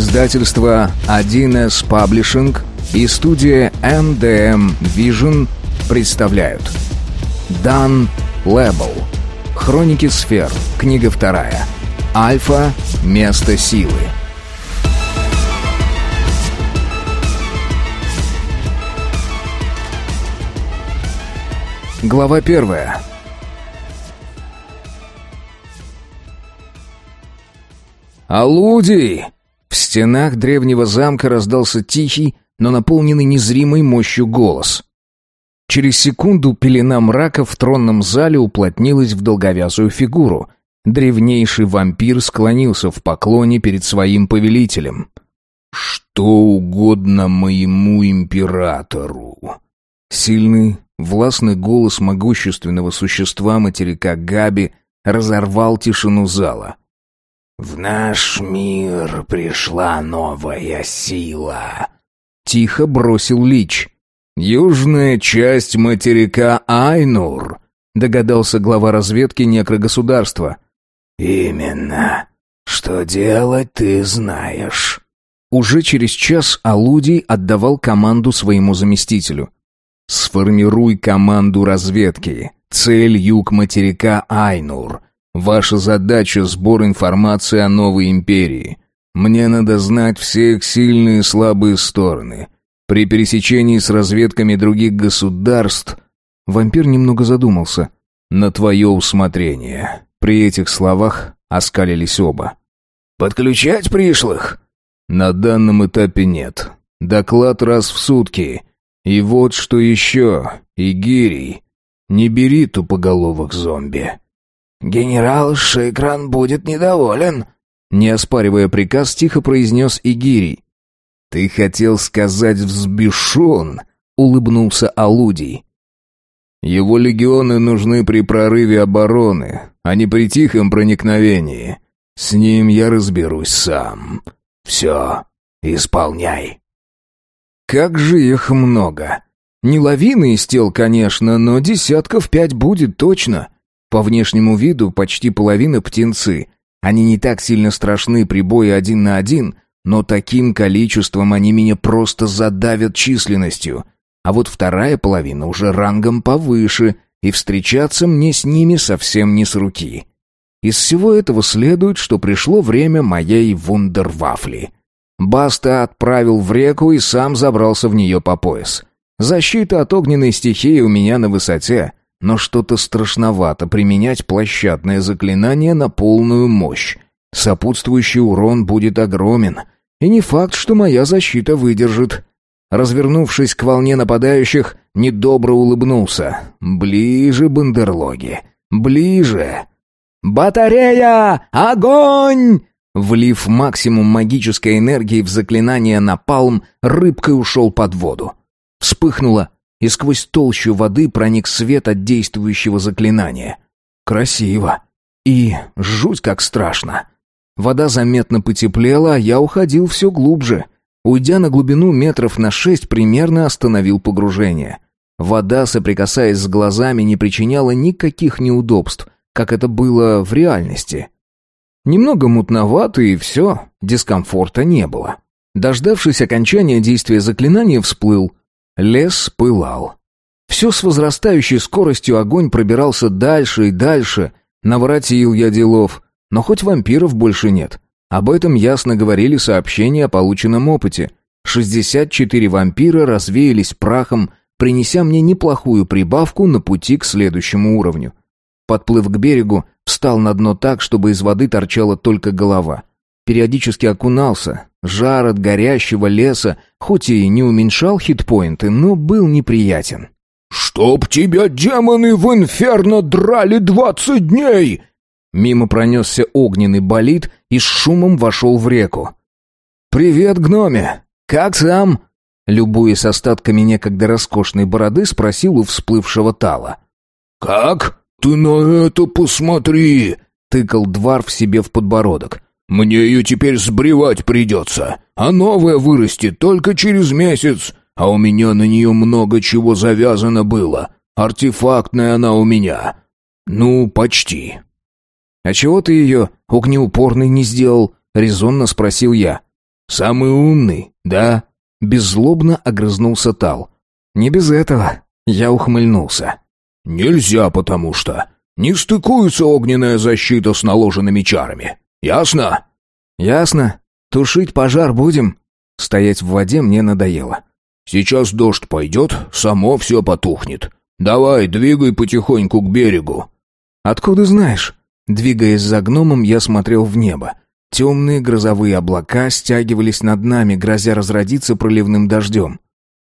Издательство 1С Паблишинг и студия MDM Vision представляют Дан Лэбл Хроники сфер. Книга вторая. Альфа. Место силы. Глава первая. «Алудий!» В стенах древнего замка раздался тихий, но наполненный незримой мощью голос. Через секунду пелена мрака в тронном зале уплотнилась в долговязую фигуру. Древнейший вампир склонился в поклоне перед своим повелителем. «Что угодно моему императору!» Сильный, властный голос могущественного существа материка Габи разорвал тишину зала. «В наш мир пришла новая сила», — тихо бросил Лич. «Южная часть материка Айнур», — догадался глава разведки некрогосударства. «Именно. Что делать, ты знаешь». Уже через час Алудий отдавал команду своему заместителю. «Сформируй команду разведки. Цель юг материка Айнур. Ваша задача — сбор информации о новой империи. Мне надо знать все их сильные и слабые стороны. При пересечении с разведками других государств...» Вампир немного задумался. «На твое усмотрение». При этих словах оскалились оба. «Подключать пришлых?» «На данном этапе нет. Доклад раз в сутки. И вот что еще, Игирий, не бери тупоголовых зомби». «Генерал Шикран будет недоволен», — не оспаривая приказ, тихо произнес Игирий. «Ты хотел сказать взбешен?» — улыбнулся Алудий. «Его легионы нужны при прорыве обороны, а не при тихом проникновении. С ним я разберусь сам. Все, исполняй». «Как же их много!» Не лавины из тел, конечно, но десятков пять будет точно. По внешнему виду почти половина птенцы. Они не так сильно страшны при бое один на один, но таким количеством они меня просто задавят численностью. А вот вторая половина уже рангом повыше, и встречаться мне с ними совсем не с руки. Из всего этого следует, что пришло время моей вундервафли. Баста отправил в реку и сам забрался в нее по пояс. Защита от огненной стихии у меня на высоте, но что-то страшновато применять площадное заклинание на полную мощь. Сопутствующий урон будет огромен, и не факт, что моя защита выдержит. Развернувшись к волне нападающих, недобро улыбнулся. «Ближе, бандерлоги! Ближе!» «Батарея! Огонь!» Влив максимум магической энергии в заклинание «Напалм», рыбкой ушел под воду. Вспыхнуло и сквозь толщу воды проник свет от действующего заклинания. Красиво. И жуть как страшно. Вода заметно потеплела, а я уходил все глубже. Уйдя на глубину метров на шесть, примерно остановил погружение. Вода, соприкасаясь с глазами, не причиняла никаких неудобств, как это было в реальности. Немного мутновато и все, дискомфорта не было. Дождавшись окончания действия заклинания, всплыл. Лес пылал. Все с возрастающей скоростью огонь пробирался дальше и дальше. Наворотил я делов, но хоть вампиров больше нет. Об этом ясно говорили сообщения о полученном опыте. 64 вампира развеялись прахом, принеся мне неплохую прибавку на пути к следующему уровню. Подплыв к берегу, встал на дно так, чтобы из воды торчала только голова. Периодически окунался. Жар от горящего леса, хоть и не уменьшал хитпоинты, но был неприятен. «Чтоб тебя демоны в инферно драли двадцать дней!» Мимо пронесся огненный болид и с шумом вошел в реку. «Привет, гноме! Как сам?» Любуясь остатками некогда роскошной бороды, спросил у всплывшего Тала. «Как? Ты на это посмотри!» — тыкал Дварф себе в подбородок. Мне ее теперь сбривать придется, а новая вырастет только через месяц, а у меня на нее много чего завязано было. Артефактная она у меня. Ну, почти». «А чего ты ее огнеупорной не сделал?» — резонно спросил я. Самый умный, да?» Беззлобно огрызнулся Тал. «Не без этого». Я ухмыльнулся. «Нельзя, потому что не стыкуется огненная защита с наложенными чарами. Ясно?» «Ясно. Тушить пожар будем?» Стоять в воде мне надоело. «Сейчас дождь пойдет, само все потухнет. Давай, двигай потихоньку к берегу». «Откуда знаешь?» Двигаясь за гномом, я смотрел в небо. Темные грозовые облака стягивались над нами, грозя разродиться проливным дождем.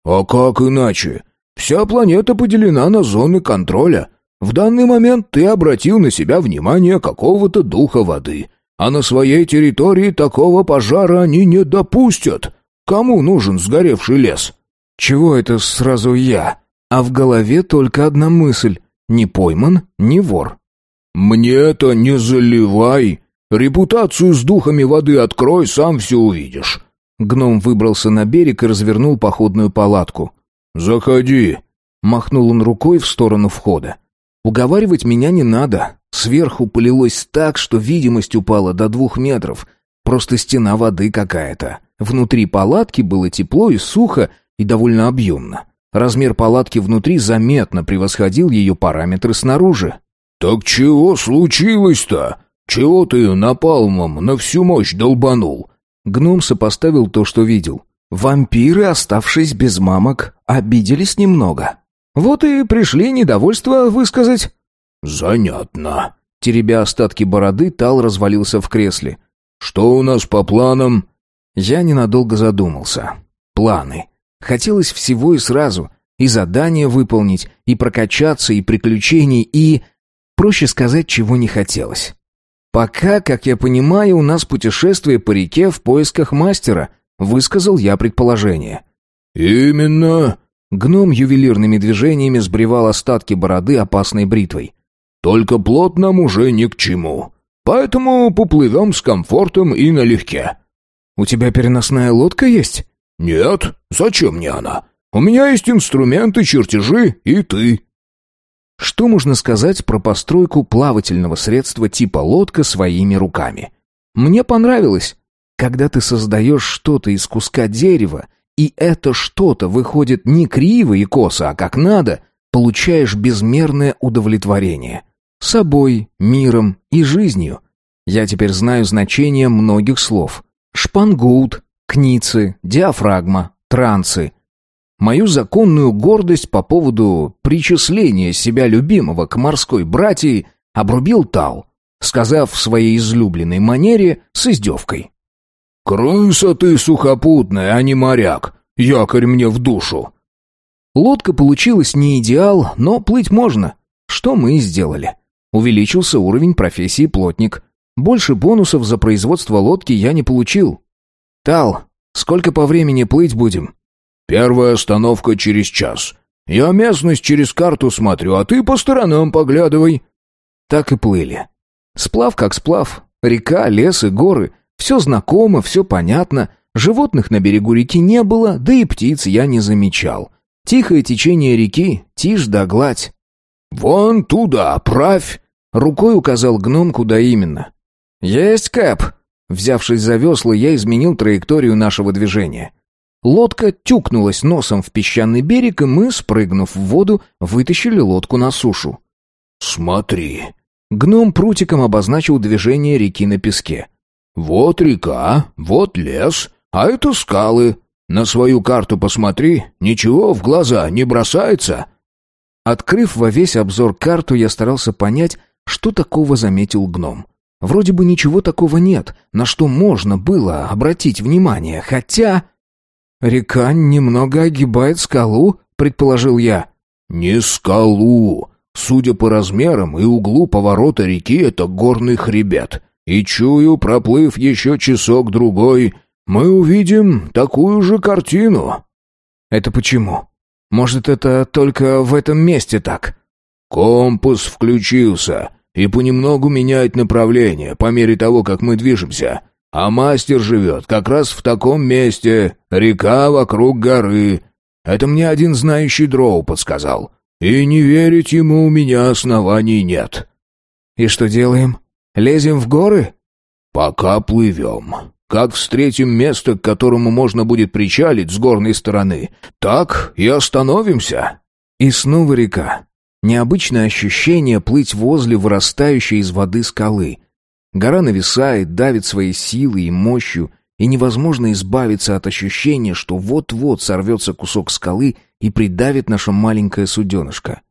«А как иначе? Вся планета поделена на зоны контроля. В данный момент ты обратил на себя внимание какого-то духа воды, а на своей территории такого пожара они не допустят. Кому нужен сгоревший лес?» «Чего это сразу я?» А в голове только одна мысль — не пойман, не вор. «Мне-то не заливай. Репутацию с духами воды открой, сам все увидишь». Гном выбрался на берег и развернул походную палатку. «Заходи», — махнул он рукой в сторону входа. «Уговаривать меня не надо. Сверху полилось так, что видимость упала до двух метров. Просто стена воды какая-то. Внутри палатки было тепло и сухо, и довольно объемно. Размер палатки внутри заметно превосходил ее параметры снаружи. «Так чего случилось-то? Чего ты напалмом на всю мощь долбанул?» Гном сопоставил то, что видел. Вампиры, оставшись без мамок, обиделись немного. Вот и пришли недовольство высказать. «Занятно». Теребя остатки бороды, Тал развалился в кресле. «Что у нас по планам?» Я ненадолго задумался. Планы. Хотелось всего и сразу. И задание выполнить, и прокачаться, и приключений, и... Проще сказать, чего не хотелось. Пока, как я понимаю, у нас путешествие по реке в поисках мастера, высказал я предположение. Именно. Гном ювелирными движениями сбривал остатки бороды опасной бритвой. Только плот нам уже ни к чему. Поэтому поплывем с комфортом и налегке. У тебя переносная лодка есть? Нет, зачем мне она? У меня есть инструменты, чертежи и ты. Что можно сказать про постройку плавательного средства типа лодка своими руками? Мне понравилось. Когда ты создаешь что-то из куска дерева, и это что-то выходит не криво и косо, а как надо, получаешь безмерное удовлетворение. Собой, миром и жизнью. Я теперь знаю значение многих слов. Шпангоут, кницы, диафрагма, трансы — Мою законную гордость по поводу причисления себя любимого к морской братьи обрубил Тал, сказав в своей излюбленной манере с издевкой. «Крыса ты сухопутная, а не моряк. Якорь мне в душу». Лодка получилась не идеал, но плыть можно. Что мы и сделали. Увеличился уровень профессии плотник. Больше бонусов за производство лодки я не получил. «Тал, сколько по времени плыть будем?» Первая остановка через час. Я местность через карту смотрю, а ты по сторонам поглядывай». Так и плыли. Сплав как сплав. Река, лес и горы. Все знакомо, все понятно. Животных на берегу реки не было, да и птиц я не замечал. Тихое течение реки, тишь да гладь. «Вон туда, правь!» Рукой указал гном, куда именно. «Есть, Кэп!» Взявшись за весла, я изменил траекторию нашего движения. Лодка тюкнулась носом в песчаный берег, и мы, спрыгнув в воду, вытащили лодку на сушу. «Смотри!» Гном прутиком обозначил движение реки на песке. «Вот река, вот лес, а это скалы. На свою карту посмотри, ничего в глаза не бросается». Открыв во весь обзор карту, я старался понять, что такого заметил гном. Вроде бы ничего такого нет, на что можно было обратить внимание, хотя... «Река немного огибает скалу», — предположил я. «Не скалу. Судя по размерам и углу поворота реки, это горный хребет. И чую, проплыв еще часок-другой, мы увидим такую же картину». «Это почему? Может, это только в этом месте так?» «Компас включился и понемногу меняет направление по мере того, как мы движемся. А мастер живет как раз в таком месте, река вокруг горы. Это мне один знающий дроу подсказал. И не верить ему у меня оснований нет. И что делаем? Лезем в горы? Пока плывем. Как встретим место, к которому можно будет причалить с горной стороны, так и остановимся». И снова река. Необычное ощущение плыть возле вырастающей из воды скалы. Гора нависает, давит своей силой и мощью, и невозможно избавиться от ощущения, что вот-вот сорвется кусок скалы и придавит наше маленькое суденышко.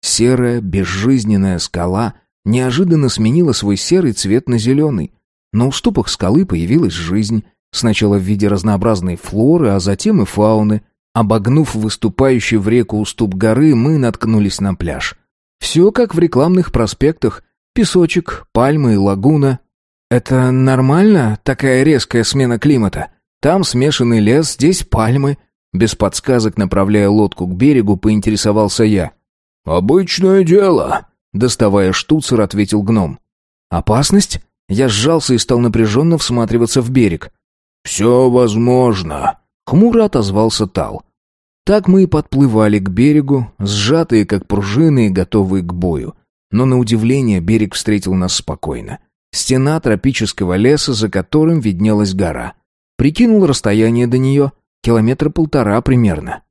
Серая, безжизненная скала неожиданно сменила свой серый цвет на зеленый. На уступах скалы появилась жизнь, сначала в виде разнообразной флоры, а затем и фауны. Обогнув выступающий в реку уступ горы, мы наткнулись на пляж. Все как в рекламных проспектах. Песочек, пальмы и лагуна. Это нормально, такая резкая смена климата? Там смешанный лес, здесь пальмы. Без подсказок, направляя лодку к берегу, поинтересовался я. «Обычное дело», Доставая штуцер, ответил гном. «Опасность?» Я сжался и стал напряженно всматриваться в берег. «Все возможно», — хмуро отозвался Тал. Так мы и подплывали к берегу, сжатые как пружины и готовые к бою. Но на удивление берег встретил нас спокойно. Стена тропического леса, за которым виднелась гора. Прикинул расстояние до нее, километра полтора примерно.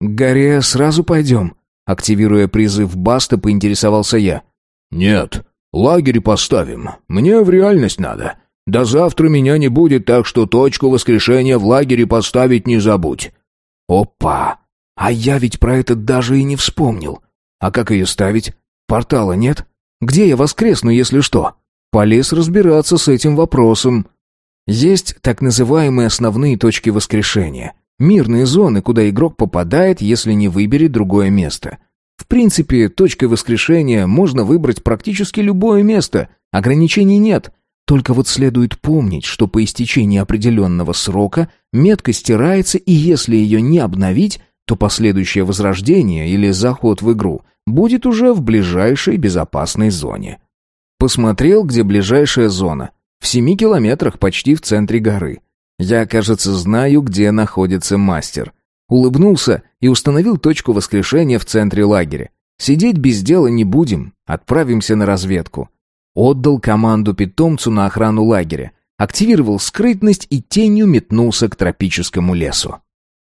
«К горе сразу пойдем?» Активируя призыв Баста, поинтересовался я. «Нет, лагерь поставим. Мне в реальность надо. До завтра меня не будет, так что точку воскрешения в лагере поставить не забудь». «Опа! А я ведь про это даже и не вспомнил. А как ее ставить? Портала нет? Где я воскресну, если что?» Полез разбираться с этим вопросом. Есть так называемые основные точки воскрешения. Мирные зоны, куда игрок попадает, если не выберет другое место. В принципе, точкой воскрешения можно выбрать практически любое место, ограничений нет. Только вот следует помнить, что по истечении определенного срока метка стирается, и если ее не обновить, то последующее возрождение или заход в игру будет уже в ближайшей безопасной зоне. Посмотрел, где ближайшая зона. В семи километрах почти в центре горы. Я, кажется, знаю, где находится мастер. Улыбнулся и установил точку воскрешения в центре лагеря. Сидеть без дела не будем, отправимся на разведку. Отдал команду питомцу на охрану лагеря, активировал скрытность и тенью метнулся к тропическому лесу.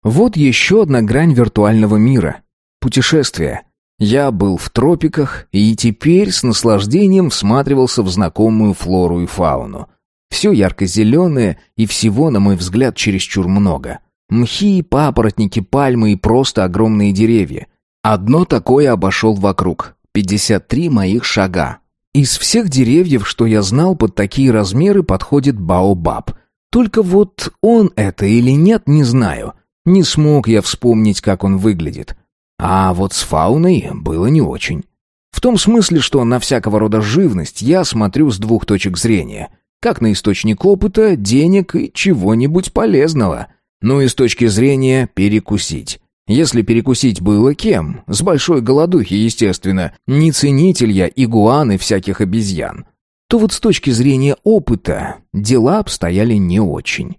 Вот еще одна грань виртуального мира. Путешествие. Я был в тропиках и теперь с наслаждением всматривался в знакомую флору и фауну. Все ярко-зеленое и всего, на мой взгляд, чересчур много. Мхи, папоротники, пальмы и просто огромные деревья. Одно такое обошел вокруг. 53 моих шага. Из всех деревьев, что я знал, под такие размеры подходит баобаб. Только вот он это или нет, не знаю. Не смог я вспомнить, как он выглядит. А вот с фауной было не очень. В том смысле, что на всякого рода живность я смотрю с двух точек зрения как на источник опыта, денег и чего-нибудь полезного. Ну и с точки зрения перекусить. Если перекусить было кем, с большой голодухи, естественно, не ценитель я игуан и всяких обезьян, то вот с точки зрения опыта дела обстояли не очень.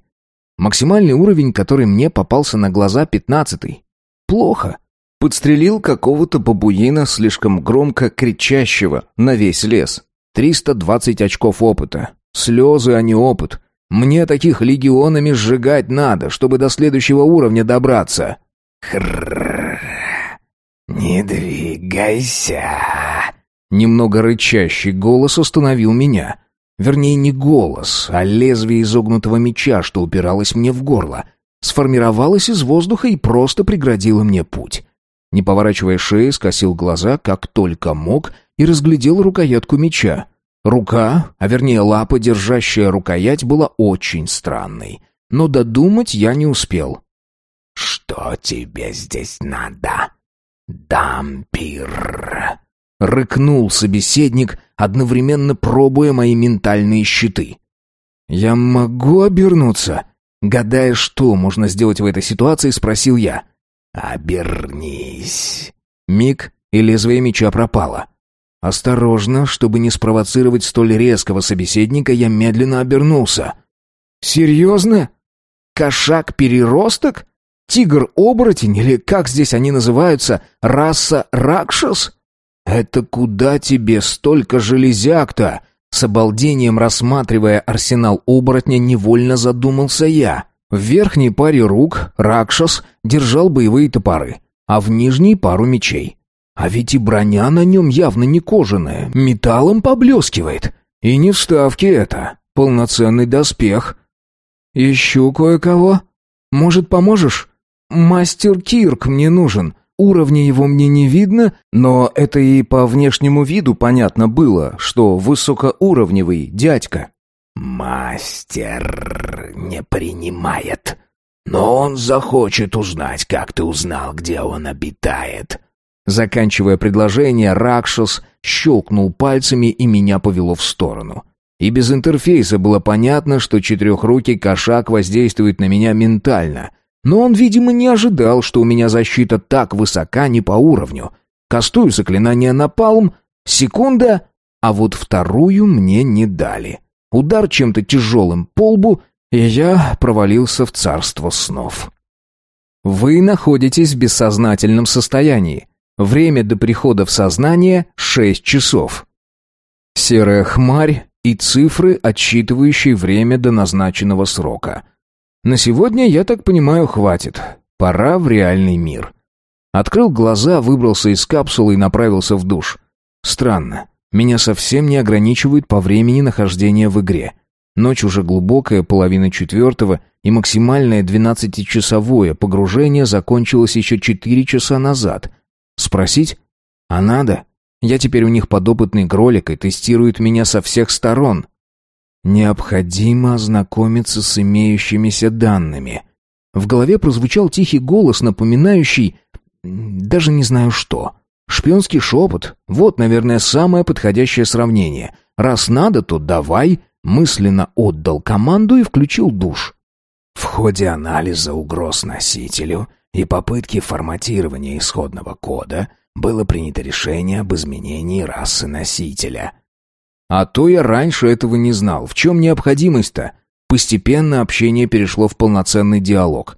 Максимальный уровень, который мне попался на глаза, пятнадцатый. Плохо. Подстрелил какого-то бабуина, слишком громко кричащего на весь лес. 320 очков опыта. Слезы, а не опыт. Мне таких легионами сжигать надо, чтобы до следующего уровня добраться. Хрррр. Не двигайся. Немного рычащий голос остановил меня. Вернее, не голос, а лезвие изогнутого меча, что упиралось мне в горло. Сформировалось из воздуха и просто преградило мне путь. Не поворачивая шеи, скосил глаза, как только мог, и разглядел рукоятку меча. Рука, а вернее лапа, держащая рукоять, была очень странной. Но додумать я не успел. «Что тебе здесь надо, дампир?» Рыкнул собеседник, одновременно пробуя мои ментальные щиты. «Я могу обернуться?» Гадая, что можно сделать в этой ситуации, спросил я. «Обернись!» Миг, и лезвие меча пропало. Осторожно, чтобы не спровоцировать столь резкого собеседника, я медленно обернулся. «Серьезно? Кошак-переросток? Тигр-оборотень или как здесь они называются? Раса Ракшас? Это куда тебе столько железяк-то? С обалдением рассматривая арсенал оборотня, невольно задумался я. В верхней паре рук Ракшас держал боевые топоры, а в нижней пару мечей. А ведь и броня на нем явно не кожаная, металлом поблескивает. И не вставки это, полноценный доспех. «Ищу кое-кого. Может, поможешь? Мастер Кирк мне нужен. Уровня его мне не видно, но это и по внешнему виду понятно было, что высокоуровневый дядька». «Мастер не принимает, но он захочет узнать, как ты узнал, где он обитает». Заканчивая предложение, Ракшас щелкнул пальцами и меня повело в сторону. И без интерфейса было понятно, что четырехрукий кошак воздействует на меня ментально. Но он, видимо, не ожидал, что у меня защита так высока не по уровню. Кастую заклинание на палм, секунда, а вот вторую мне не дали. Удар чем-то тяжелым по лбу, и я провалился в царство снов. Вы находитесь в бессознательном состоянии. Время до прихода в сознание — шесть часов. Серая хмарь и цифры, отсчитывающие время до назначенного срока. На сегодня, я так понимаю, хватит. Пора в реальный мир. Открыл глаза, выбрался из капсулы и направился в душ. Странно. Меня совсем не ограничивают по времени нахождения в игре. Ночь уже глубокая, половина четвертого, и максимальное двенадцатичасовое погружение закончилось еще четыре часа назад. Спросить? А надо? Я теперь у них подопытный кролик и тестируют меня со всех сторон. Необходимо ознакомиться с имеющимися данными. В голове прозвучал тихий голос, напоминающий... Даже не знаю что. Шпионский шепот. Вот, наверное, самое подходящее сравнение. Раз надо, то давай. Мысленно отдал команду и включил душ. В ходе анализа угроз носителю и попытки форматирования исходного кода было принято решение об изменении расы носителя. А то я раньше этого не знал. В чем необходимость-то? Постепенно общение перешло в полноценный диалог.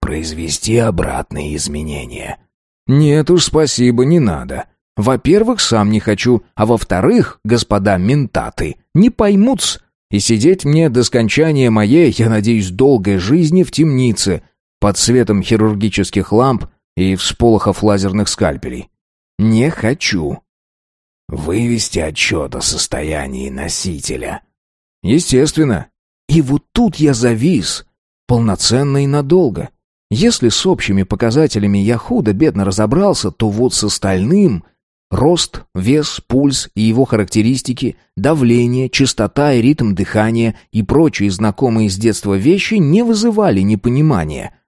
Произвести обратные изменения. Нет уж, спасибо, не надо. Во-первых, сам не хочу, а во-вторых, господа ментаты, не поймут и сидеть мне до скончания моей, я надеюсь, долгой жизни в темнице, под светом хирургических ламп и всполохов лазерных скальпелей. Не хочу. Вывести отчет о состоянии носителя. Естественно. И вот тут я завис. Полноценно и надолго. Если с общими показателями я худо-бедно разобрался, то вот с остальным... Рост, вес, пульс и его характеристики, давление, частота и ритм дыхания и прочие знакомые с детства вещи не вызывали непонимания.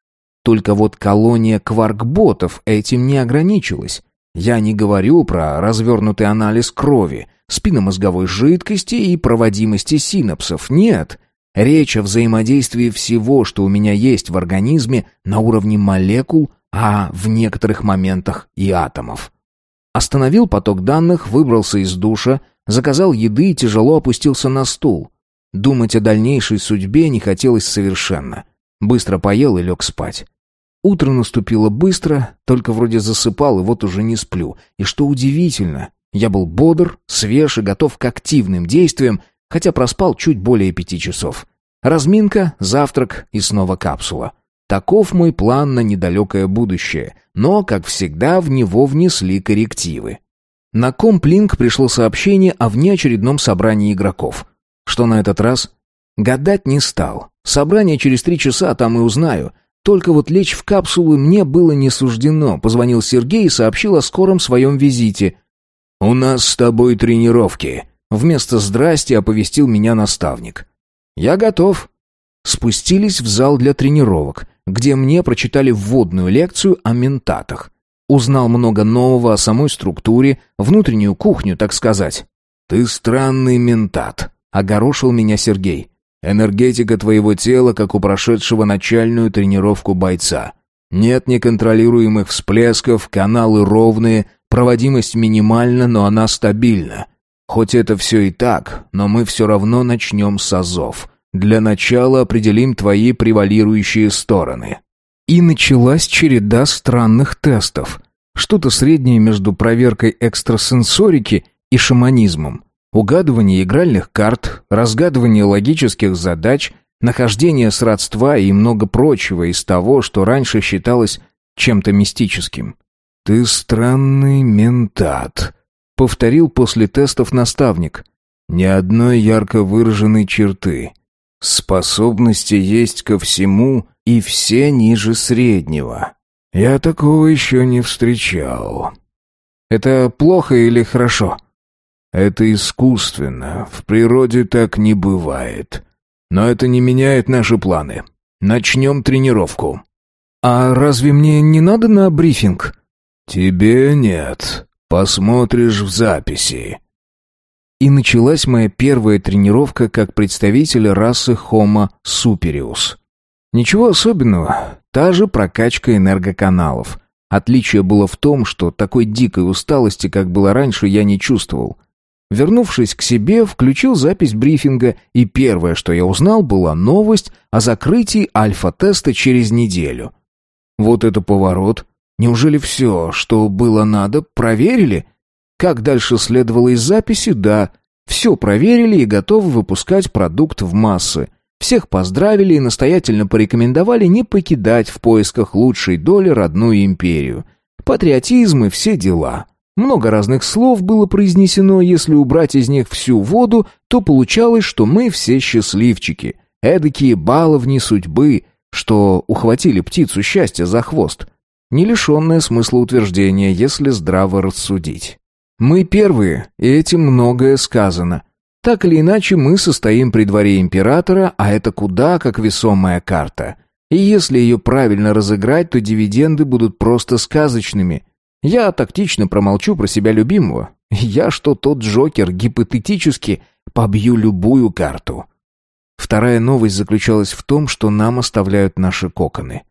Только вот колония кваркботов этим не ограничилась. Я не говорю про развернутый анализ крови, спинномозговой жидкости и проводимости синапсов. Нет. Речь о взаимодействии всего, что у меня есть в организме на уровне молекул, а в некоторых моментах и атомов. Остановил поток данных, выбрался из душа, заказал еды и тяжело опустился на стул. Думать о дальнейшей судьбе не хотелось совершенно. Быстро поел и лег спать. Утро наступило быстро, только вроде засыпал, и вот уже не сплю. И что удивительно, я был бодр, свеж и готов к активным действиям, хотя проспал чуть более пяти часов. Разминка, завтрак и снова капсула. Таков мой план на недалекое будущее, но, как всегда, в него внесли коррективы. На комплинк пришло сообщение о внеочередном собрании игроков. Что на этот раз? Гадать не стал. Собрание через три часа, там и узнаю. Только вот лечь в капсулу мне было не суждено. Позвонил Сергей и сообщил о скором своем визите. «У нас с тобой тренировки», — вместо «здрасти» оповестил меня наставник. «Я готов». Спустились в зал для тренировок, где мне прочитали вводную лекцию о ментатах. Узнал много нового о самой структуре, внутреннюю кухню, так сказать. «Ты странный ментат», — огорошил меня Сергей. Энергетика твоего тела, как у прошедшего начальную тренировку бойца. Нет неконтролируемых всплесков, каналы ровные, проводимость минимальна, но она стабильна. Хоть это все и так, но мы все равно начнем с азов. Для начала определим твои превалирующие стороны». И началась череда странных тестов. Что-то среднее между проверкой экстрасенсорики и шаманизмом. Угадывание игральных карт, разгадывание логических задач, нахождение сродства и много прочего из того, что раньше считалось чем-то мистическим. «Ты странный ментат», — повторил после тестов наставник. «Ни одной ярко выраженной черты. Способности есть ко всему, и все ниже среднего. Я такого еще не встречал». «Это плохо или хорошо?» «Это искусственно. В природе так не бывает. Но это не меняет наши планы. Начнем тренировку». «А разве мне не надо на брифинг?» «Тебе нет. Посмотришь в записи». И началась моя первая тренировка как представителя расы Homo superius. Ничего особенного, та же прокачка энергоканалов. Отличие было в том, что такой дикой усталости, как было раньше, я не чувствовал. Вернувшись к себе, включил запись брифинга, и первое, что я узнал, была новость о закрытии альфа-теста через неделю. Вот это поворот. Неужели все, что было надо, проверили? Как дальше следовало из записи, да, все проверили и готовы выпускать продукт в массы. Всех поздравили и настоятельно порекомендовали не покидать в поисках лучшей доли родную империю. Патриотизм и все дела. Много разных слов было произнесено, если убрать из них всю воду, то получалось, что мы все счастливчики. Эдакие баловни судьбы, что ухватили птицу счастья за хвост. Не лишенное смысла утверждение, если здраво рассудить. Мы первые, и этим многое сказано. Так или иначе, мы состоим при дворе императора, а это куда как весомая карта. И если ее правильно разыграть, то дивиденды будут просто сказочными. Я тактично промолчу про себя любимого. Я, что тот Джокер, гипотетически побью любую карту. Вторая новость заключалась в том, что нам оставляют наши коконы.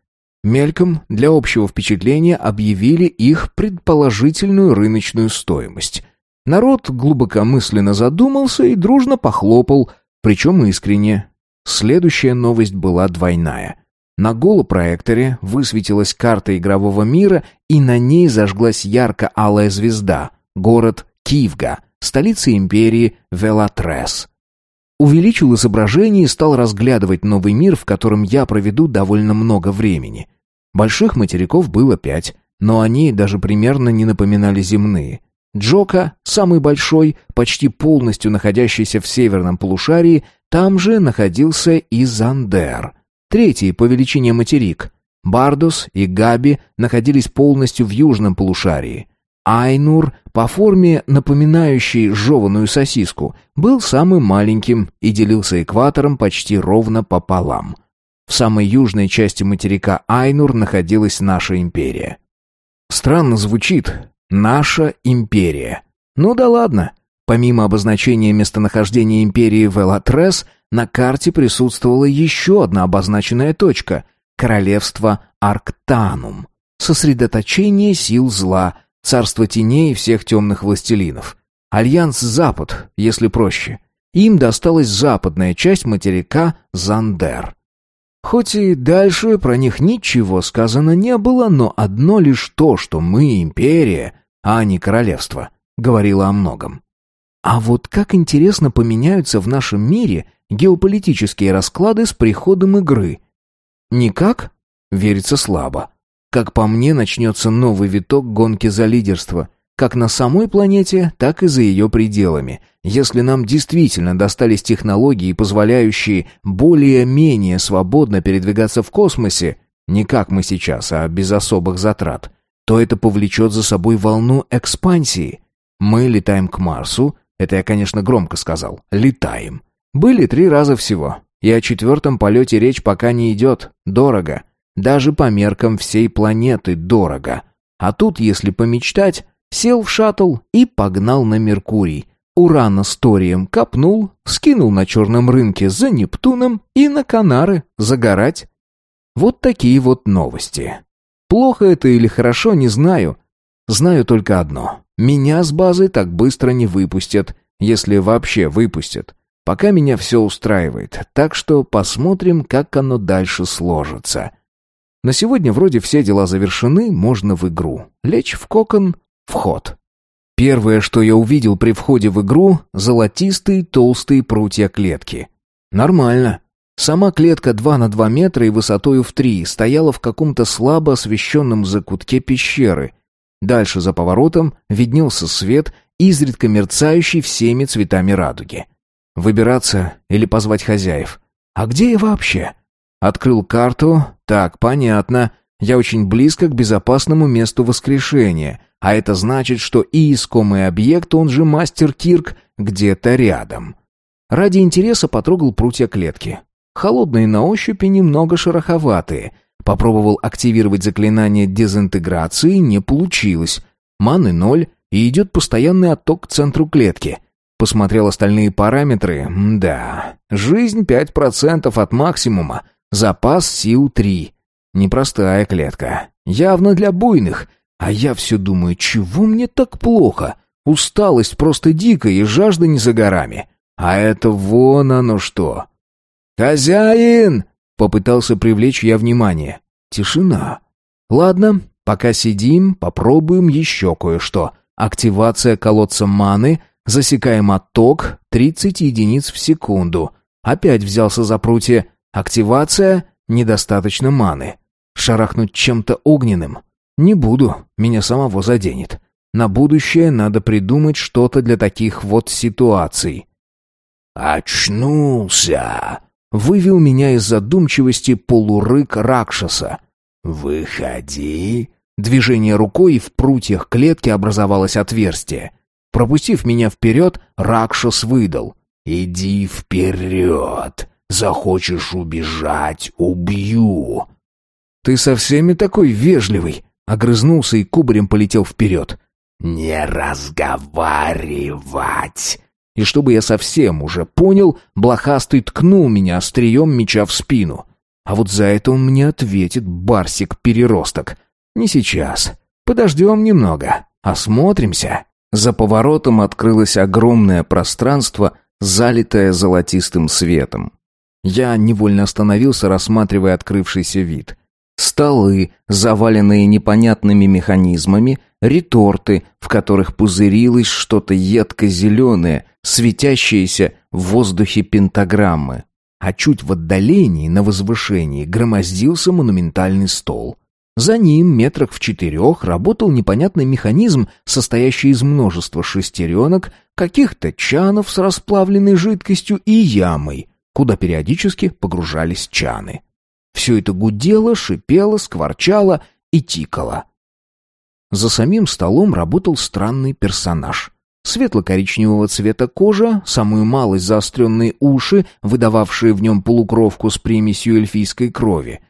Мельком, для общего впечатления, объявили их предположительную рыночную стоимость. Народ глубокомысленно задумался и дружно похлопал, причем искренне. Следующая новость была двойная. На голопроекторе высветилась карта игрового мира, и на ней зажглась ярко-алая звезда — город Кивга, столица империи Велатрес. Увеличил изображение и стал разглядывать новый мир, в котором я проведу довольно много времени. Больших материков было пять, но они даже примерно не напоминали земные. Джока, самый большой, почти полностью находящийся в северном полушарии, там же находился и Зандер, третий по величине материк. Бардос и Габи находились полностью в южном полушарии. Айнур, по форме напоминающий жеваную сосиску, был самым маленьким и делился экватором почти ровно пополам. В самой южной части материка Айнур находилась наша империя. Странно звучит «наша империя». Ну да ладно. Помимо обозначения местонахождения империи Велатрес, на карте присутствовала еще одна обозначенная точка — королевство Арктанум, сосредоточение сил зла — царство теней и всех темных властелинов. Альянс Запад, если проще. Им досталась западная часть материка Зандер. Хоть и дальше про них ничего сказано не было, но одно лишь то, что мы империя, а не королевство, говорило о многом. А вот как интересно поменяются в нашем мире геополитические расклады с приходом игры. Никак? Верится слабо. Как по мне, начнется новый виток гонки за лидерство, как на самой планете, так и за ее пределами. Если нам действительно достались технологии, позволяющие более-менее свободно передвигаться в космосе, не как мы сейчас, а без особых затрат, то это повлечет за собой волну экспансии. Мы летаем к Марсу, это я, конечно, громко сказал, летаем. Были три раза всего, и о четвертом полете речь пока не идет, дорого. Даже по меркам всей планеты дорого. А тут, если помечтать, сел в шаттл и погнал на Меркурий. Урана с Торием копнул, скинул на черном рынке за Нептуном и на Канары загорать. Вот такие вот новости. Плохо это или хорошо, не знаю. Знаю только одно. Меня с базы так быстро не выпустят, если вообще выпустят. Пока меня все устраивает, так что посмотрим, как оно дальше сложится. На сегодня вроде все дела завершены, можно в игру. Лечь в кокон — вход. Первое, что я увидел при входе в игру — золотистые толстые прутья клетки. Нормально. Сама клетка 2 на 2 метра и высотою в 3 стояла в каком-то слабо освещенном закутке пещеры. Дальше за поворотом виднелся свет, изредка мерцающий всеми цветами радуги. Выбираться или позвать хозяев? А где я вообще? Открыл карту. Так, понятно. Я очень близко к безопасному месту воскрешения, а это значит, что и искомый объект, он же мастер Кирк, где-то рядом. Ради интереса потрогал прутья клетки. Холодные на ощупь и немного шероховатые. Попробовал активировать заклинание дезинтеграции, не получилось. Маны ноль, и идет постоянный отток к центру клетки. Посмотрел остальные параметры. Да, жизнь 5% от максимума, запас сил 3. Непростая клетка. Явно для буйных. А я все думаю, чего мне так плохо? Усталость просто дикая и жажда не за горами. А это вон оно что. «Хозяин!» — попытался привлечь я внимание. Тишина. «Ладно, пока сидим, попробуем еще кое-что. Активация колодца маны, засекаем отток, 30 единиц в секунду. Опять взялся за прутье. Активация, недостаточно маны. Шарахнуть чем-то огненным. Не буду, меня самого заденет. На будущее надо придумать что-то для таких вот ситуаций. «Очнулся!» вывел меня из задумчивости полурык Ракшаса. «Выходи!» Движение рукой, и в прутьях клетки образовалось отверстие. Пропустив меня вперед, Ракшас выдал. «Иди вперед! Захочешь убежать — убью!» «Ты со всеми такой вежливый!» Огрызнулся и кубарем полетел вперед. «Не разговаривать!» И чтобы я совсем уже понял, блохастый ткнул меня острием меча в спину. А вот за это он мне ответит, барсик-переросток. Не сейчас. Подождем немного. Осмотримся. За поворотом открылось огромное пространство, залитое золотистым светом. Я невольно остановился, рассматривая открывшийся вид. Столы, заваленные непонятными механизмами, реторты, в которых пузырилось что-то едко-зеленое, светящиеся в воздухе пентаграммы. А чуть в отдалении, на возвышении, громоздился монументальный стол. За ним, метрах в четырех, работал непонятный механизм, состоящий из множества шестеренок, каких-то чанов с расплавленной жидкостью и ямой, куда периодически погружались чаны. Все это гудело, шипело, скворчало и тикало. За самим столом работал странный персонаж. Светло-коричневого цвета кожа, самую малость заостренные уши, выдававшие в нем полукровку с примесью эльфийской крови.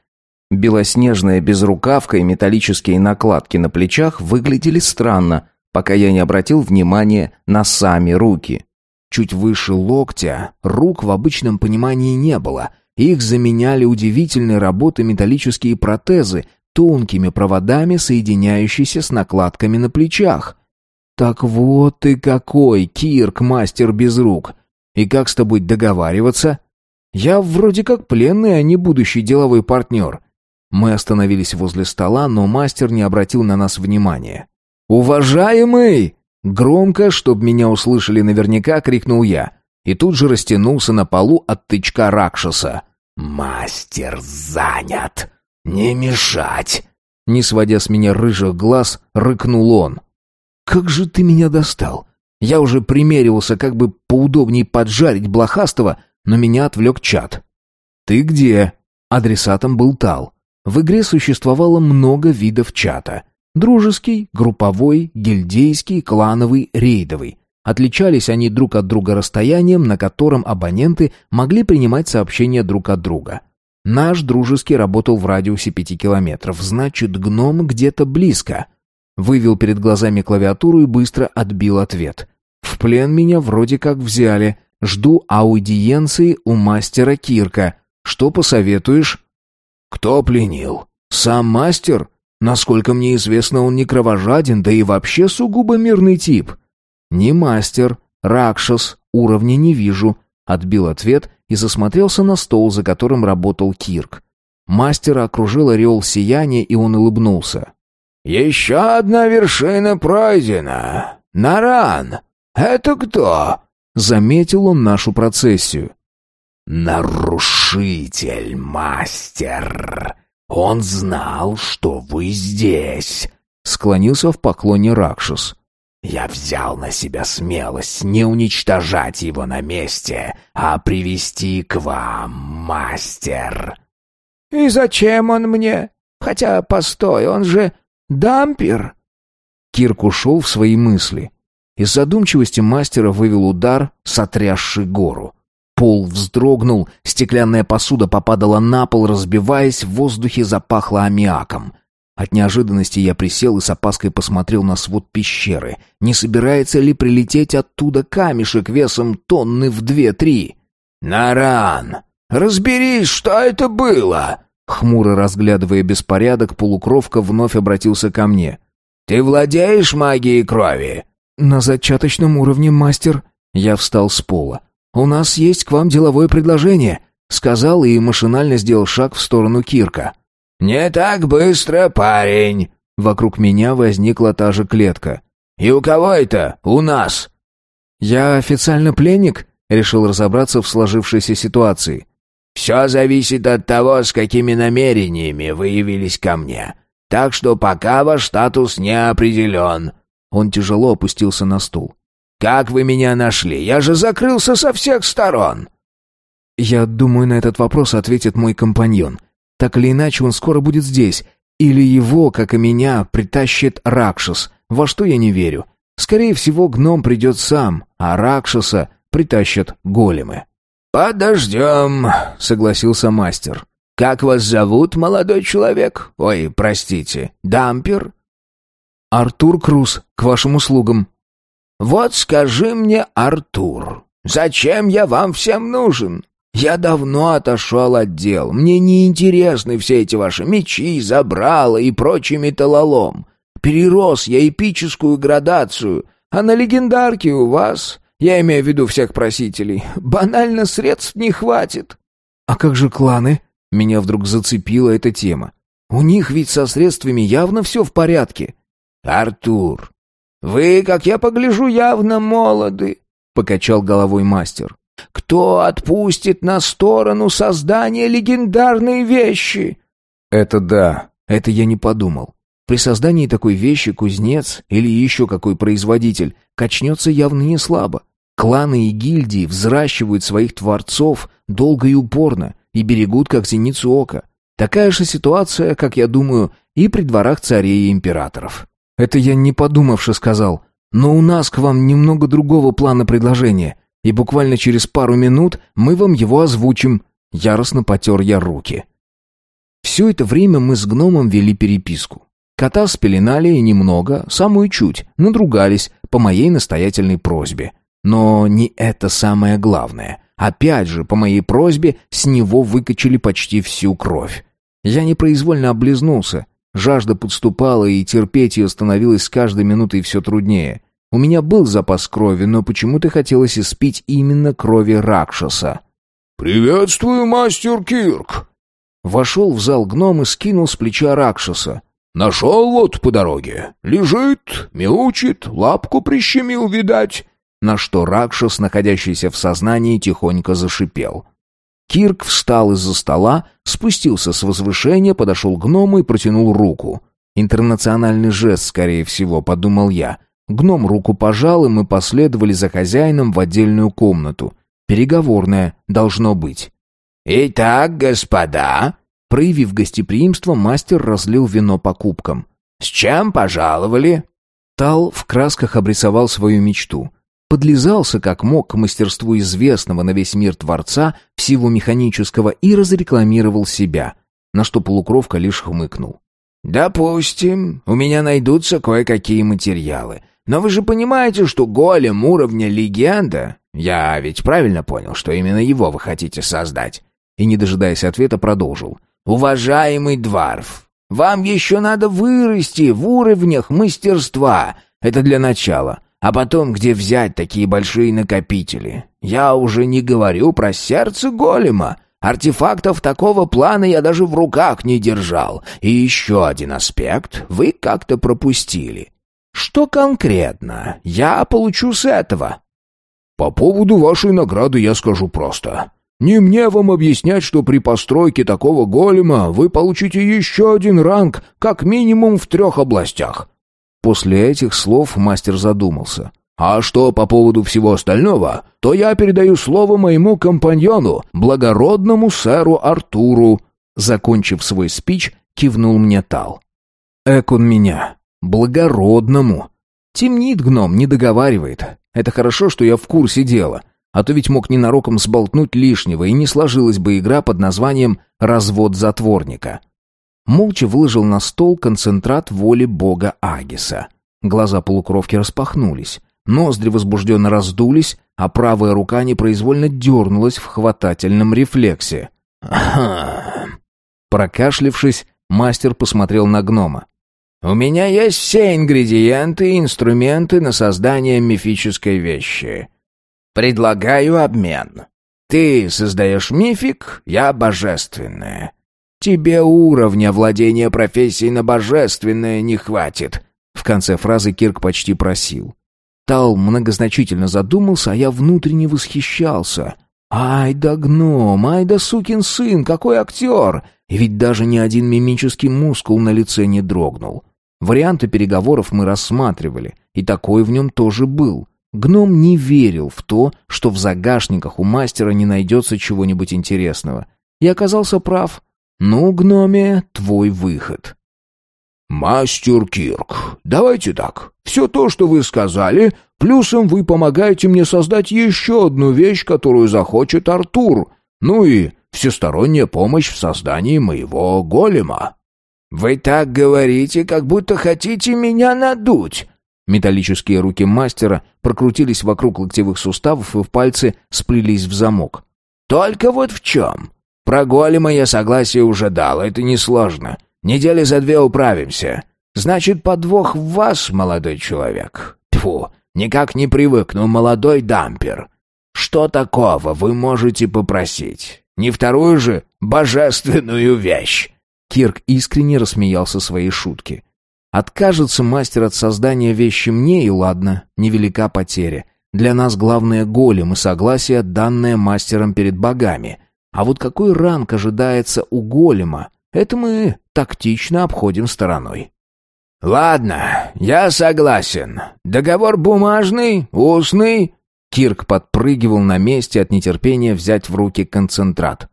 Белоснежная безрукавка и металлические накладки на плечах выглядели странно, пока я не обратил внимания на сами руки. Чуть выше локтя рук в обычном понимании не было. Их заменяли удивительной работы металлические протезы, тонкими проводами, соединяющиеся с накладками на плечах. «Так вот ты какой, Кирк, мастер без рук! И как с тобой договариваться?» «Я вроде как пленный, а не будущий деловой партнер». Мы остановились возле стола, но мастер не обратил на нас внимания. «Уважаемый!» Громко, чтобы меня услышали наверняка, крикнул я. И тут же растянулся на полу от тычка Ракшаса. «Мастер занят! Не мешать!» Не сводя с меня рыжих глаз, рыкнул он. «Как же ты меня достал!» Я уже примеривался, как бы поудобнее поджарить блохастого, но меня отвлек чат. «Ты где?» Адресатом был Тал. В игре существовало много видов чата. Дружеский, групповой, гильдейский, клановый, рейдовый. Отличались они друг от друга расстоянием, на котором абоненты могли принимать сообщения друг от друга. Наш дружеский работал в радиусе пяти километров, значит, гном где-то близко. Вывел перед глазами клавиатуру и быстро отбил ответ. В плен меня вроде как взяли. Жду аудиенции у мастера Кирка. Что посоветуешь? Кто пленил? Сам мастер? Насколько мне известно, он не кровожаден, да и вообще сугубо мирный тип. Не мастер, Ракшас, уровня не вижу. Отбил ответ и засмотрелся на стол, за которым работал Кирк. Мастера окружил ореол сияния, и он улыбнулся. «Еще одна вершина пройдена. «Наран, это кто?» Заметил он нашу процессию. «Нарушитель, мастер! Он знал, что вы здесь!» Склонился в поклоне Ракшас. «Я взял на себя смелость не уничтожать его на месте, а привести к вам, мастер!» «И зачем он мне? Хотя, постой, он же дампер!» Кирк ушел в свои мысли. Из задумчивости мастера вывел удар, сотрясший гору. Пол вздрогнул, стеклянная посуда попадала на пол, разбиваясь, в воздухе запахло аммиаком. От неожиданности я присел и с опаской посмотрел на свод пещеры. Не собирается ли прилететь оттуда камешек весом тонны в две-три? «Наран, разберись, что это было!» Хмуро разглядывая беспорядок, полукровка вновь обратился ко мне. «Ты владеешь магией крови?» «На зачаточном уровне, мастер». Я встал с пола. «У нас есть к вам деловое предложение», — сказал и машинально сделал шаг в сторону Кирка. «Не так быстро, парень!» Вокруг меня возникла та же клетка. «И у кого это? У нас?» «Я официально пленник?» — решил разобраться в сложившейся ситуации. «Все зависит от того, с какими намерениями вы явились ко мне. Так что пока ваш статус не определен». Он тяжело опустился на стул. «Как вы меня нашли? Я же закрылся со всех сторон!» «Я думаю, на этот вопрос ответит мой компаньон. Так или иначе, он скоро будет здесь. Или его, как и меня, притащит Ракшас, во что я не верю. Скорее всего, гном придет сам, а Ракшаса притащат големы». «Подождем», — согласился мастер. «Как вас зовут, молодой человек? Ой, простите, дампер?» «Артур Круз, к вашим услугам». «Вот скажи мне, Артур, зачем я вам всем нужен? Я давно отошел от дел, мне не интересны все эти ваши мечи, забрала и прочий металлолом. Перерос я эпическую градацию, а на легендарке у вас, я имею в виду всех просителей, банально средств не хватит». «А как же кланы?» Меня вдруг зацепила эта тема. «У них ведь со средствами явно все в порядке». «Артур, «Вы, как я погляжу, явно молоды», — покачал головой мастер. «Кто отпустит на сторону создания легендарной вещи?» «Это да, это я не подумал. При создании такой вещи кузнец или еще какой производитель качнется явно не слабо. Кланы и гильдии взращивают своих творцов долго и упорно и берегут как зеницу ока. Такая же ситуация, как я думаю, и при дворах царей и императоров. Это я не подумавши сказал. Но у нас к вам немного другого плана предложения, и буквально через пару минут мы вам его озвучим. Яростно потер я руки. Все это время мы с гномом вели переписку. Кота спеленали и немного, самую чуть, надругались по моей настоятельной просьбе. Но не это самое главное. Опять же, по моей просьбе, с него выкачали почти всю кровь. Я непроизвольно облизнулся, Жажда подступала, и терпеть ее становилось с каждой минутой все труднее. У меня был запас крови, но почему-то хотелось испить именно крови Ракшаса. «Приветствую, мастер Кирк!» Вошел в зал гном и скинул с плеча Ракшаса. «Нашел вот по дороге. Лежит, мяучит, лапку прищемил, видать». На что Ракшас, находящийся в сознании, тихонько зашипел. Кирк встал из-за стола, спустился с возвышения, подошел к гному и протянул руку. Интернациональный жест, скорее всего, подумал я. Гном руку пожал, и мы последовали за хозяином в отдельную комнату. Переговорная должно быть. «Итак, господа...» Проявив гостеприимство, мастер разлил вино по кубкам. «С чем пожаловали?» Тал в красках обрисовал свою мечту подлизался как мог к мастерству известного на весь мир Творца в силу механического и разрекламировал себя, на что полукровка лишь хмыкнул. «Допустим, у меня найдутся кое-какие материалы. Но вы же понимаете, что голем уровня легенда... Я ведь правильно понял, что именно его вы хотите создать?» И, не дожидаясь ответа, продолжил. «Уважаемый Дварф, вам еще надо вырасти в уровнях мастерства. Это для начала. А потом, где взять такие большие накопители? Я уже не говорю про сердце голема. Артефактов такого плана я даже в руках не держал. И еще один аспект вы как-то пропустили. Что конкретно я получу с этого? По поводу вашей награды я скажу просто. Не мне вам объяснять, что при постройке такого голема вы получите еще один ранг, как минимум в трех областях. После этих слов мастер задумался. А что по поводу всего остального, то я передаю слово моему компаньону, благородному сэру Артуру. Закончив свой спич, кивнул мне Тал. Эк он меня. Благородному. Темнит гном, не договаривает. Это хорошо, что я в курсе дела. А то ведь мог ненароком сболтнуть лишнего, и не сложилась бы игра под названием «Развод затворника». Молча выложил на стол концентрат воли бога Агиса. Глаза полукровки распахнулись. Ноздри возбужденно раздулись, а правая рука непроизвольно дернулась в хватательном рефлексе. «Ага». Прокашлившись, мастер посмотрел на гнома. «У меня есть все ингредиенты и инструменты на создание мифической вещи. Предлагаю обмен. Ты создаешь мифик, я божественное. Тебе уровня владения профессией на божественное не хватит». В конце фразы Кирк почти просил. Тал многозначительно задумался, а я внутренне восхищался. «Ай да гном, ай да сукин сын, какой актер!» И ведь даже ни один мимический мускул на лице не дрогнул. Варианты переговоров мы рассматривали, и такой в нем тоже был. Гном не верил в то, что в загашниках у мастера не найдется чего-нибудь интересного. И оказался прав. «Ну, гноме, твой выход». «Мастер Кирк, давайте так. Все то, что вы сказали, плюсом вы помогаете мне создать еще одну вещь, которую захочет Артур. Ну и всесторонняя помощь в создании моего голема». «Вы так говорите, как будто хотите меня надуть». Металлические руки мастера прокрутились вокруг локтевых суставов и в пальцы сплелись в замок. «Только вот в чем. Про голема я согласие уже дал, это несложно. Недели за две управимся. Значит, подвох в вас, молодой человек. Тьфу, никак не привыкну, молодой дампер. Что такого вы можете попросить? Не вторую же божественную вещь?» Кирк искренне рассмеялся своей шутке. «Откажется мастер от создания вещи мне, и ладно, невелика потеря. Для нас главное голем и согласие, данное мастером перед богами. А вот какой ранг ожидается у голема, это мы тактично обходим стороной». «Ладно, я согласен. Договор бумажный, устный?» Кирк подпрыгивал на месте от нетерпения взять в руки концентрат.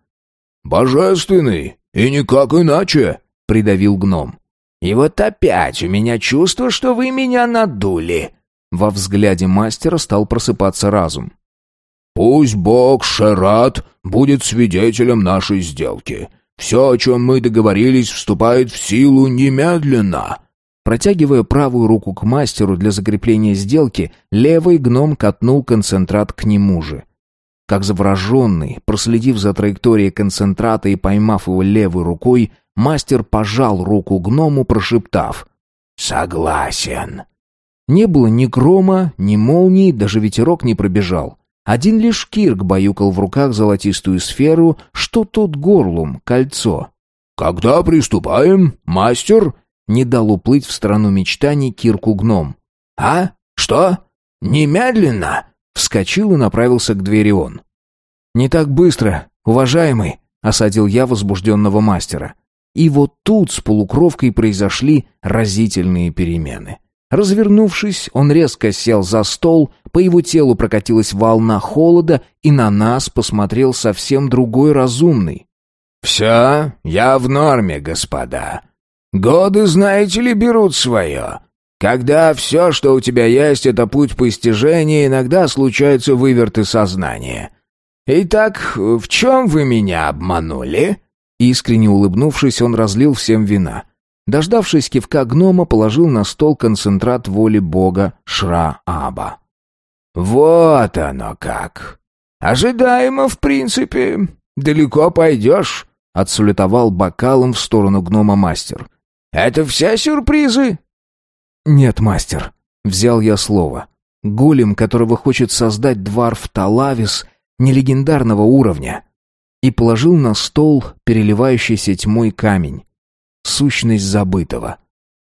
«Божественный, и никак иначе», — придавил гном. «И вот опять у меня чувство, что вы меня надули». Во взгляде мастера стал просыпаться разум. «Пусть бог Шерат будет свидетелем нашей сделки. Все, о чем мы договорились, вступает в силу немедленно». Протягивая правую руку к мастеру для закрепления сделки, левый гном катнул концентрат к нему же. Как завороженный, проследив за траекторией концентрата и поймав его левой рукой, мастер пожал руку гному, прошептав «Согласен». Не было ни грома, ни молнии, даже ветерок не пробежал. Один лишь Кирк баюкал в руках золотистую сферу, что тот горлум, кольцо. «Когда приступаем, мастер?» Не дал уплыть в страну мечтаний Кирку гном. «А? Что? Немедленно?» Вскочил и направился к двери он. «Не так быстро, уважаемый», — осадил я возбужденного мастера. И вот тут с полукровкой произошли разительные перемены. Развернувшись, он резко сел за стол, по его телу прокатилась волна холода, и на нас посмотрел совсем другой разумный. «Все, я в норме, господа. Годы, знаете ли, берут свое. Когда все, что у тебя есть, это путь постижения, иногда случаются выверты сознания. Итак, в чем вы меня обманули?» Искренне улыбнувшись, он разлил всем вина — Дождавшись кивка гнома, положил на стол концентрат воли бога Шра-Аба. «Вот оно как! Ожидаемо, в принципе. Далеко пойдешь?» — отсулетовал бокалом в сторону гнома мастер. «Это все сюрпризы?» «Нет, мастер», — взял я слово. «Голем, которого хочет создать Дварф Талавис, не легендарного уровня». И положил на стол переливающийся тьмой камень сущность забытого.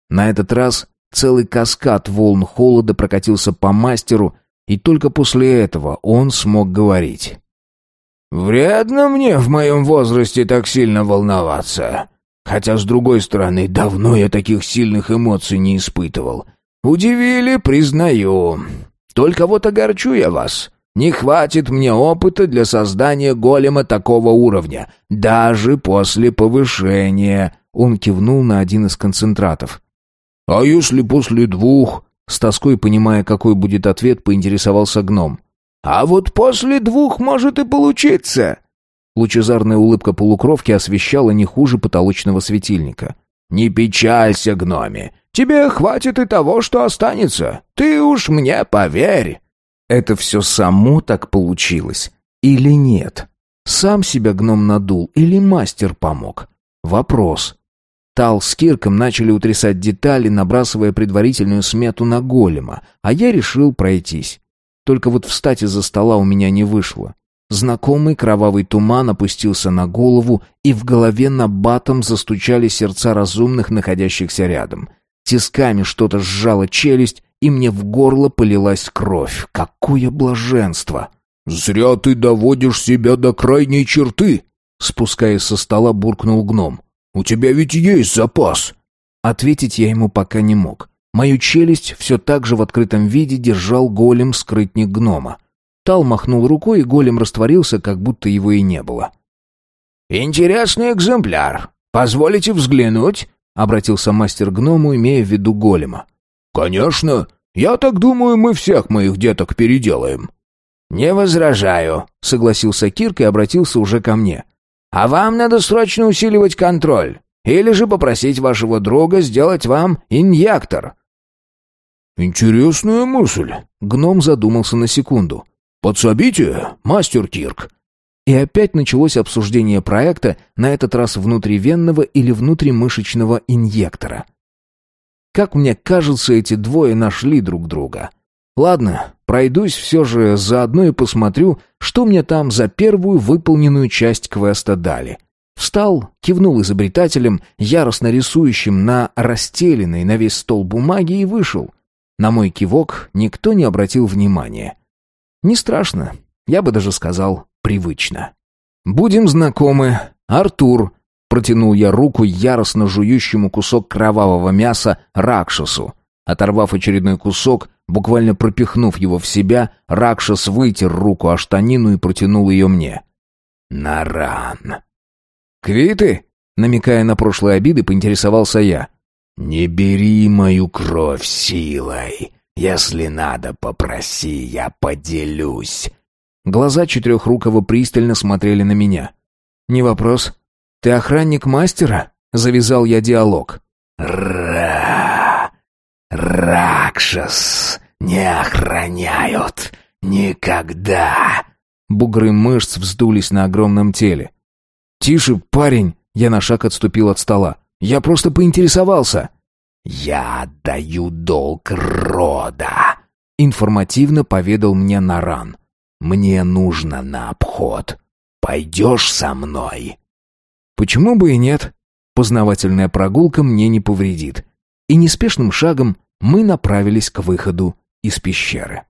На этот раз Целый каскад волн холода прокатился по мастеру, и только после этого он смог говорить. «Вредно мне в моем возрасте так сильно волноваться. Хотя, с другой стороны, давно я таких сильных эмоций не испытывал. Удивили, признаю. Только вот огорчу я вас. Не хватит мне опыта для создания голема такого уровня, даже после повышения». Он кивнул на один из концентратов. «А если после двух?» С тоской, понимая, какой будет ответ, поинтересовался гном. «А вот после двух может и получиться!» Лучезарная улыбка полукровки освещала не хуже потолочного светильника. «Не печалься, гноме! Тебе хватит и того, что останется! Ты уж мне поверь!» Это все само так получилось? Или нет? Сам себя гном надул или мастер помог? Вопрос. Тал с Кирком начали утрясать детали, набрасывая предварительную смету на голема, а я решил пройтись. Только вот встать из-за стола у меня не вышло. Знакомый кровавый туман опустился на голову, и в голове на батом застучали сердца разумных, находящихся рядом. Тисками что-то сжало челюсть, и мне в горло полилась кровь. Какое блаженство! «Зря ты доводишь себя до крайней черты!» Спускаясь со стола, буркнул гном. У тебя ведь есть запас!» Ответить я ему пока не мог. Мою челюсть все так же в открытом виде держал голем скрытник гнома. Тал махнул рукой, и голем растворился, как будто его и не было. «Интересный экземпляр. Позволите взглянуть?» — обратился мастер гному, имея в виду голема. «Конечно. Я так думаю, мы всех моих деток переделаем». «Не возражаю», — согласился Кирк и обратился уже ко мне. А вам надо срочно усиливать контроль. Или же попросить вашего друга сделать вам инъектор». «Интересная мысль», — гном задумался на секунду. «Подсобите, мастер Кирк». И опять началось обсуждение проекта, на этот раз внутривенного или внутримышечного инъектора. Как мне кажется, эти двое нашли друг друга. Ладно, пройдусь все же заодно и посмотрю, что мне там за первую выполненную часть квеста дали. Встал, кивнул изобретателем, яростно рисующим на расстеленной на весь стол бумаги и вышел. На мой кивок никто не обратил внимания. Не страшно, я бы даже сказал, привычно. «Будем знакомы. Артур», — протянул я руку яростно жующему кусок кровавого мяса Ракшасу. Оторвав очередной кусок, буквально пропихнув его в себя, Ракшас вытер руку о штанину и протянул ее мне. «Наран!» «Квиты?» — намекая на прошлые обиды, поинтересовался я. «Не бери мою кровь силой. Если надо, попроси, я поделюсь». Глаза Четырехрукого пристально смотрели на меня. «Не вопрос. Ты охранник мастера?» — завязал я диалог. «Ра!» «Ракшас не охраняют никогда!» Бугры мышц вздулись на огромном теле. «Тише, парень!» Я на шаг отступил от стола. «Я просто поинтересовался!» «Я отдаю долг рода!» Информативно поведал мне Наран. «Мне нужно на обход. Пойдешь со мной?» «Почему бы и нет?» Познавательная прогулка мне не повредит и неспешным шагом мы направились к выходу из пещеры.